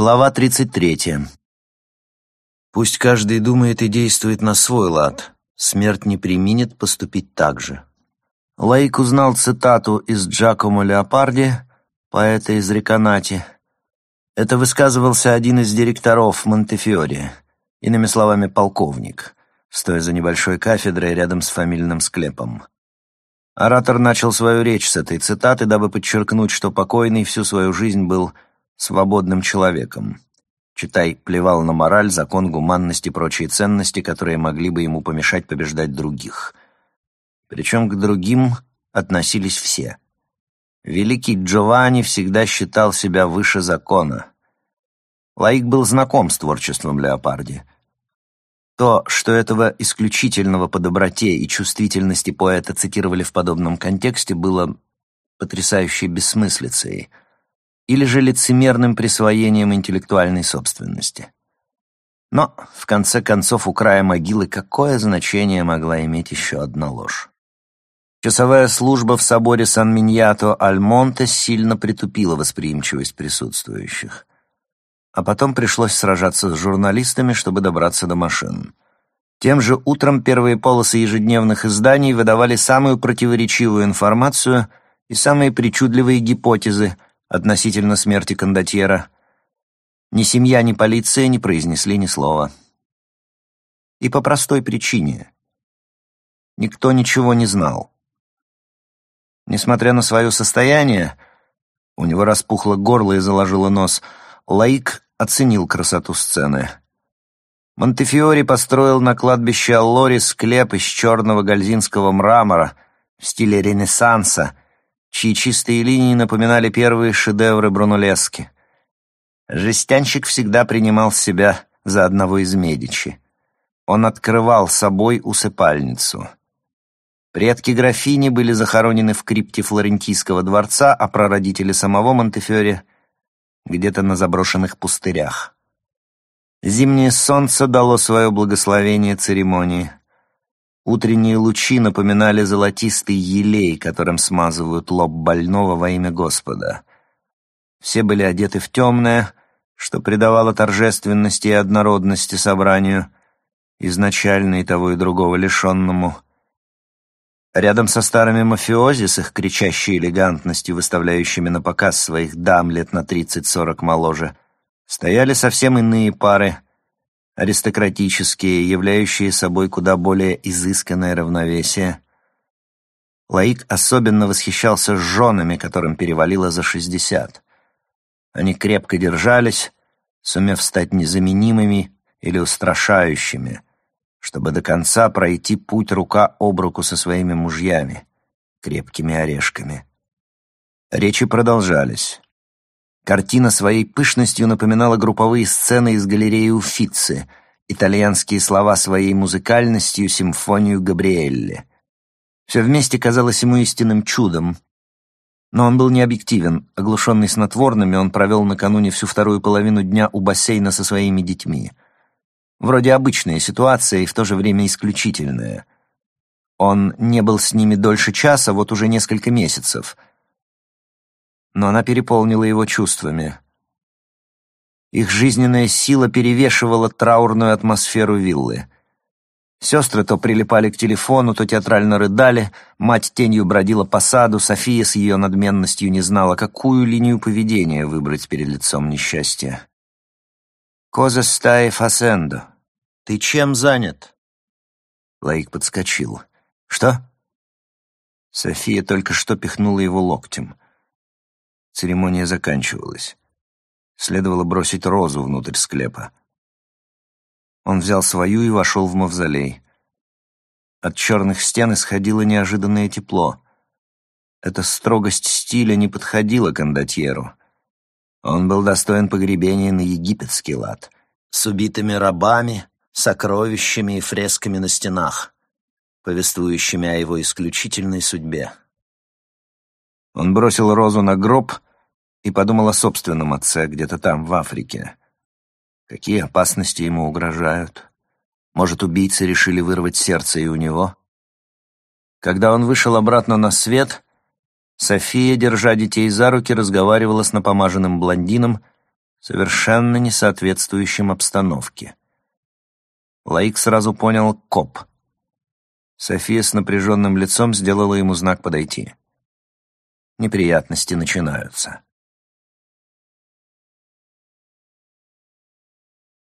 Глава 33. Пусть каждый думает и действует на свой лад. Смерть не применит поступить так же. Лаик узнал цитату из Джакомо Леопарди, поэта из Реконати. Это высказывался один из директоров Монтефиори, иными словами, полковник, стоя за небольшой кафедрой рядом с фамильным склепом. Оратор начал свою речь с этой цитаты, дабы подчеркнуть, что покойный всю свою жизнь был свободным человеком. Читай, плевал на мораль, закон, гуманность и прочие ценности, которые могли бы ему помешать побеждать других. Причем к другим относились все. Великий Джованни всегда считал себя выше закона. Лаик был знаком с творчеством Леопарди. То, что этого исключительного по доброте и чувствительности поэта цитировали в подобном контексте, было потрясающей бессмыслицей — или же лицемерным присвоением интеллектуальной собственности. Но, в конце концов, у края могилы какое значение могла иметь еще одна ложь? Часовая служба в соборе Сан-Миньято-Альмонте сильно притупила восприимчивость присутствующих. А потом пришлось сражаться с журналистами, чтобы добраться до машин. Тем же утром первые полосы ежедневных изданий выдавали самую противоречивую информацию и самые причудливые гипотезы – относительно смерти кондотьера. Ни семья, ни полиция не произнесли ни слова. И по простой причине. Никто ничего не знал. Несмотря на свое состояние, у него распухло горло и заложило нос, Лаик оценил красоту сцены. Монтефиори построил на кладбище Аллори склеп из черного гальзинского мрамора в стиле Ренессанса — чьи чистые линии напоминали первые шедевры Брунулески. Жестянщик всегда принимал себя за одного из Медичи. Он открывал собой усыпальницу. Предки графини были захоронены в крипте Флорентийского дворца, а прародители самого Монтефиоре где-то на заброшенных пустырях. Зимнее солнце дало свое благословение церемонии. Утренние лучи напоминали золотистый елей, которым смазывают лоб больного во имя Господа. Все были одеты в темное, что придавало торжественности и однородности собранию, изначально и того и другого лишенному. Рядом со старыми мафиози с их кричащей элегантностью, выставляющими на показ своих дам лет на тридцать-сорок моложе, стояли совсем иные пары — аристократические, являющие собой куда более изысканное равновесие. Лаик особенно восхищался женами, которым перевалило за шестьдесят. Они крепко держались, сумев стать незаменимыми или устрашающими, чтобы до конца пройти путь рука об руку со своими мужьями, крепкими орешками. Речи продолжались. Картина своей пышностью напоминала групповые сцены из галереи Уффици, итальянские слова своей музыкальностью, симфонию Габриэлли. Все вместе казалось ему истинным чудом. Но он был не объективен. Оглушенный снотворными, он провел накануне всю вторую половину дня у бассейна со своими детьми. Вроде обычная ситуация и в то же время исключительная. Он не был с ними дольше часа, вот уже несколько месяцев — но она переполнила его чувствами. Их жизненная сила перевешивала траурную атмосферу виллы. Сестры то прилипали к телефону, то театрально рыдали, мать тенью бродила по саду, София с ее надменностью не знала, какую линию поведения выбрать перед лицом несчастья. «Коза стаи фасендо. Ты чем занят?» Лаик подскочил. «Что?» София только что пихнула его локтем. Церемония заканчивалась. Следовало бросить розу внутрь склепа. Он взял свою и вошел в мавзолей. От черных стен исходило неожиданное тепло. Эта строгость стиля не подходила кондотьеру. Он был достоин погребения на египетский лад, с убитыми рабами, сокровищами и фресками на стенах, повествующими о его исключительной судьбе. Он бросил розу на гроб и подумал о собственном отце где-то там, в Африке. Какие опасности ему угрожают? Может, убийцы решили вырвать сердце и у него? Когда он вышел обратно на свет, София, держа детей за руки, разговаривала с напомаженным блондином, совершенно не соответствующим обстановке. Лаик сразу понял «коп». София с напряженным лицом сделала ему знак подойти. Неприятности начинаются.